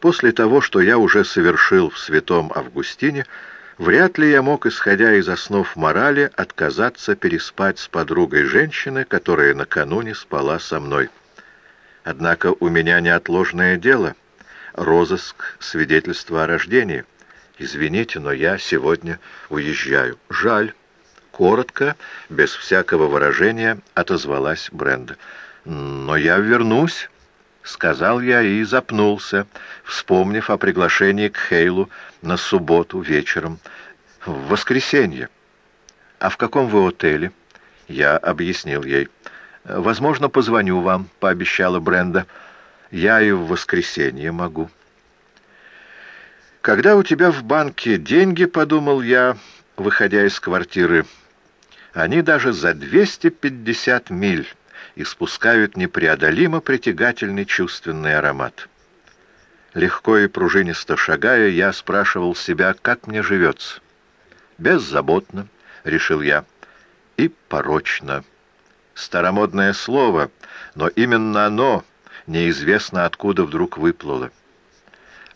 После того, что я уже совершил в святом Августине, вряд ли я мог, исходя из основ морали, отказаться переспать с подругой женщины, которая накануне спала со мной. Однако у меня неотложное дело — розыск свидетельства о рождении. Извините, но я сегодня уезжаю. Жаль. Коротко, без всякого выражения, отозвалась Бренда. «Но я вернусь», — сказал я и запнулся, вспомнив о приглашении к Хейлу на субботу вечером, в воскресенье. «А в каком вы отеле?» Я объяснил ей. «Возможно, позвоню вам», — пообещала Бренда. «Я и в воскресенье могу». «Когда у тебя в банке деньги, — подумал я, выходя из квартиры, — они даже за 250 миль испускают непреодолимо притягательный чувственный аромат. Легко и пружинисто шагая, я спрашивал себя, как мне живется. «Беззаботно», — решил я, — «и порочно». Старомодное слово, но именно оно неизвестно откуда вдруг выплыло.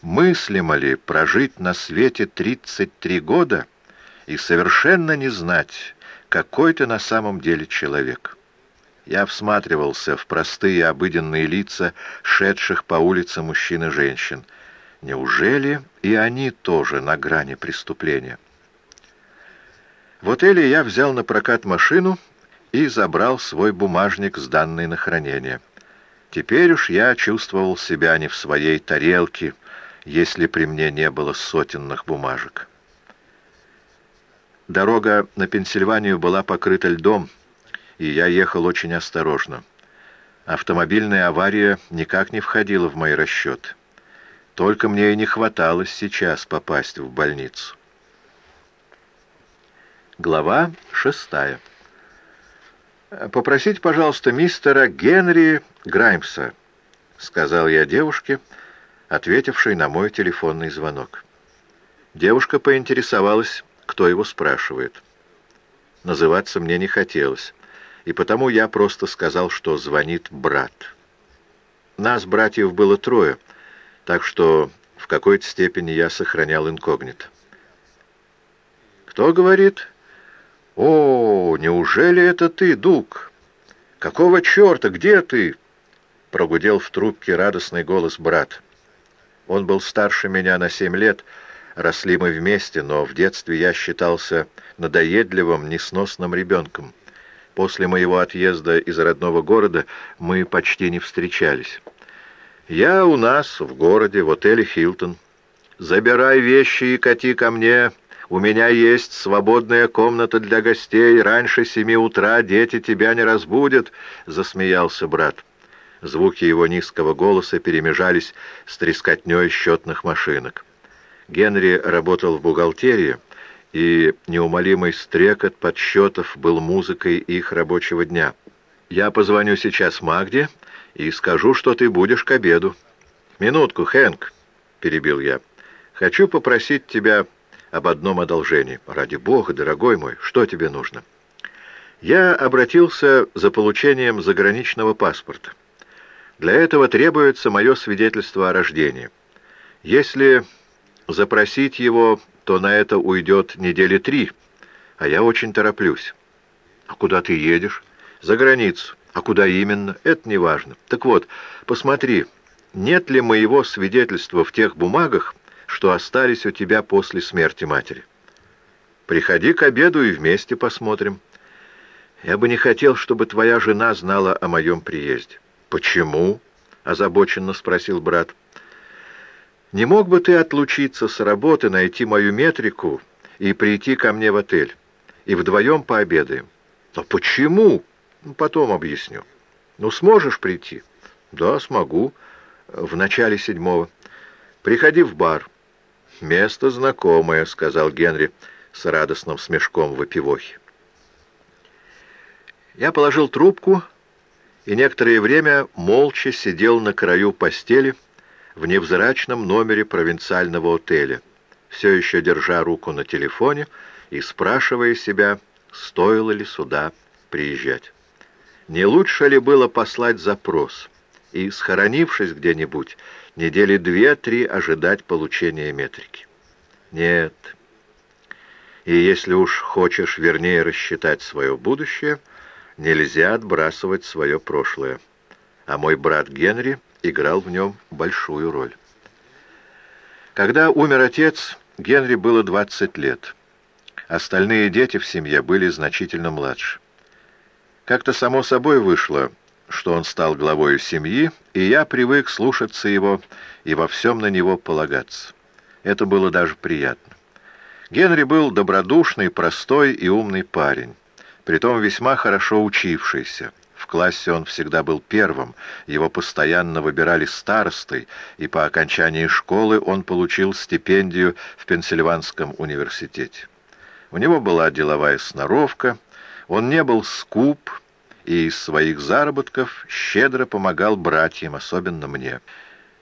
Мыслимо ли прожить на свете 33 года и совершенно не знать, какой ты на самом деле человек? Я всматривался в простые обыденные лица шедших по улице мужчин и женщин. Неужели и они тоже на грани преступления? В отеле я взял на прокат машину и забрал свой бумажник, сданный на хранение. Теперь уж я чувствовал себя не в своей тарелке, если при мне не было сотенных бумажек. Дорога на Пенсильванию была покрыта льдом, и я ехал очень осторожно. Автомобильная авария никак не входила в мои расчеты. Только мне и не хватало сейчас попасть в больницу. Глава шестая. «Попросить, пожалуйста, мистера Генри Граймса», — сказал я девушке, ответившей на мой телефонный звонок. Девушка поинтересовалась, кто его спрашивает. Называться мне не хотелось, и потому я просто сказал, что звонит брат. Нас, братьев, было трое, так что в какой-то степени я сохранял инкогнито. «Кто говорит?» «О, неужели это ты, Дуг? Какого черта? Где ты?» Прогудел в трубке радостный голос брат. Он был старше меня на семь лет, росли мы вместе, но в детстве я считался надоедливым, несносным ребенком. После моего отъезда из родного города мы почти не встречались. «Я у нас, в городе, в отеле «Хилтон». Забирай вещи и кати ко мне», у меня есть свободная комната для гостей. Раньше семи утра дети тебя не разбудят», — засмеялся брат. Звуки его низкого голоса перемежались с трескотней счетных машинок. Генри работал в бухгалтерии, и неумолимый стрекот подсчетов был музыкой их рабочего дня. «Я позвоню сейчас Магде и скажу, что ты будешь к обеду». «Минутку, Хэнк», — перебил я. «Хочу попросить тебя об одном одолжении. Ради бога, дорогой мой, что тебе нужно? Я обратился за получением заграничного паспорта. Для этого требуется мое свидетельство о рождении. Если запросить его, то на это уйдет недели три, а я очень тороплюсь. А куда ты едешь? За границу. А куда именно? Это не важно. Так вот, посмотри, нет ли моего свидетельства в тех бумагах, что остались у тебя после смерти матери. Приходи к обеду и вместе посмотрим. Я бы не хотел, чтобы твоя жена знала о моем приезде. Почему? озабоченно спросил брат. Не мог бы ты отлучиться с работы, найти мою метрику и прийти ко мне в отель? И вдвоем пообедаем. Но почему? Ну, потом объясню. Ну, сможешь прийти? Да, смогу. В начале седьмого. Приходи в бар. «Место знакомое», — сказал Генри с радостным смешком в эпивохе. Я положил трубку и некоторое время молча сидел на краю постели в невзрачном номере провинциального отеля, все еще держа руку на телефоне и спрашивая себя, стоило ли сюда приезжать. Не лучше ли было послать запрос и, схоронившись где-нибудь, недели две-три ожидать получения метрики. Нет. И если уж хочешь вернее рассчитать свое будущее, нельзя отбрасывать свое прошлое. А мой брат Генри играл в нем большую роль. Когда умер отец, Генри было 20 лет. Остальные дети в семье были значительно младше. Как-то само собой вышло, что он стал главой семьи, и я привык слушаться его и во всем на него полагаться. Это было даже приятно. Генри был добродушный, простой и умный парень, притом весьма хорошо учившийся. Классе он всегда был первым, его постоянно выбирали старостой, и по окончании школы он получил стипендию в Пенсильванском университете. У него была деловая сноровка, он не был скуп и из своих заработков щедро помогал братьям, особенно мне.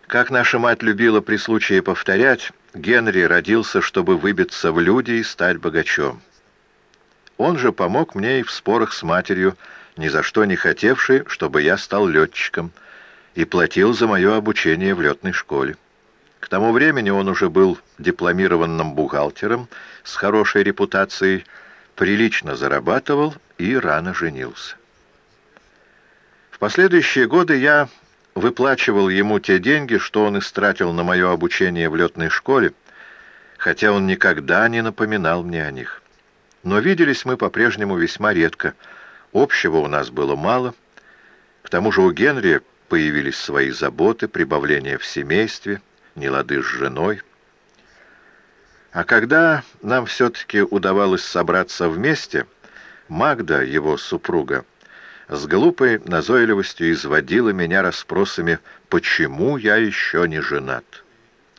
Как наша мать любила при случае повторять, Генри родился, чтобы выбиться в люди и стать богачом. Он же помог мне и в спорах с матерью, ни за что не хотевший, чтобы я стал летчиком, и платил за мое обучение в летной школе. К тому времени он уже был дипломированным бухгалтером с хорошей репутацией, прилично зарабатывал и рано женился. В последующие годы я выплачивал ему те деньги, что он истратил на мое обучение в летной школе, хотя он никогда не напоминал мне о них. Но виделись мы по-прежнему весьма редко, общего у нас было мало, к тому же у Генри появились свои заботы, прибавления в семействе, нелады с женой. А когда нам все-таки удавалось собраться вместе, Магда, его супруга, с глупой назойливостью изводила меня расспросами, почему я еще не женат.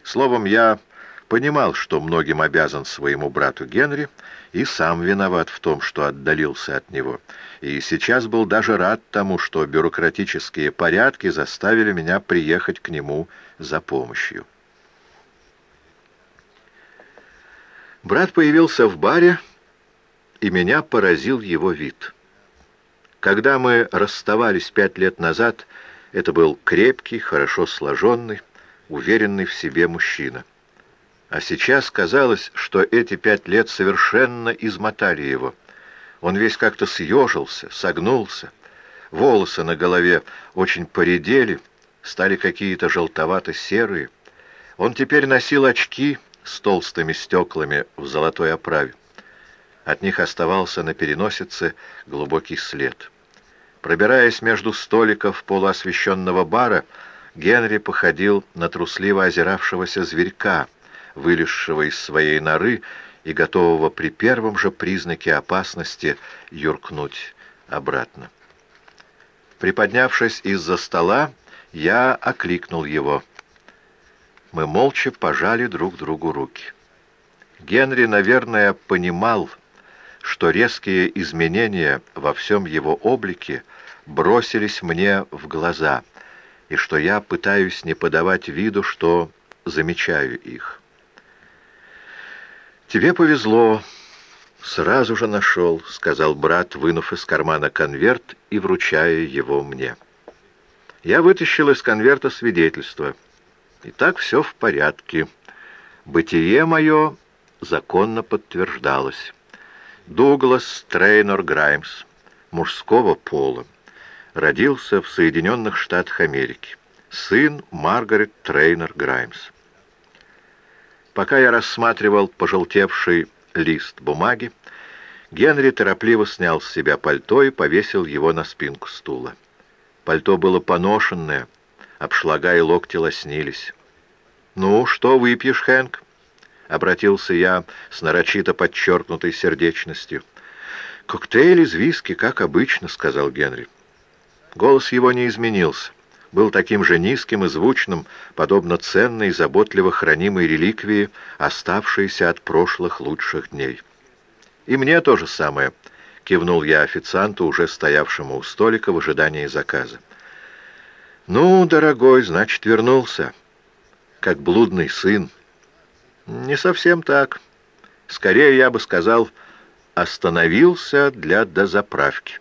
Словом, я понимал, что многим обязан своему брату Генри, и сам виноват в том, что отдалился от него. И сейчас был даже рад тому, что бюрократические порядки заставили меня приехать к нему за помощью. Брат появился в баре, и меня поразил его вид — когда мы расставались пять лет назад, это был крепкий, хорошо сложенный, уверенный в себе мужчина. А сейчас казалось, что эти пять лет совершенно измотали его. Он весь как-то съежился, согнулся. Волосы на голове очень поредели, стали какие-то желтовато-серые. Он теперь носил очки с толстыми стеклами в золотой оправе. От них оставался на переносице глубокий след. Пробираясь между столиков полуосвещенного бара, Генри походил на трусливо озиравшегося зверька, вылезшего из своей норы и готового при первом же признаке опасности юркнуть обратно. Приподнявшись из-за стола, я окликнул его. Мы молча пожали друг другу руки. Генри, наверное, понимал, что резкие изменения во всем его облике бросились мне в глаза, и что я пытаюсь не подавать виду, что замечаю их. «Тебе повезло, сразу же нашел», — сказал брат, вынув из кармана конверт и вручая его мне. Я вытащил из конверта свидетельство. И так все в порядке. Бытие мое законно подтверждалось. Дуглас Трейнор Граймс, мужского пола, родился в Соединенных Штатах Америки, сын Маргарет Трейнор Граймс. Пока я рассматривал пожелтевший лист бумаги, Генри торопливо снял с себя пальто и повесил его на спинку стула. Пальто было поношенное, обшлага и локти лоснились. «Ну, что выпьешь, Хэнк?» обратился я с нарочито подчеркнутой сердечностью. «Коктейль из виски, как обычно», — сказал Генри. Голос его не изменился. Был таким же низким и звучным, подобно ценной, заботливо хранимой реликвии, оставшейся от прошлых лучших дней. «И мне то же самое», — кивнул я официанту, уже стоявшему у столика в ожидании заказа. «Ну, дорогой, значит, вернулся, как блудный сын». Не совсем так. Скорее, я бы сказал, остановился для дозаправки.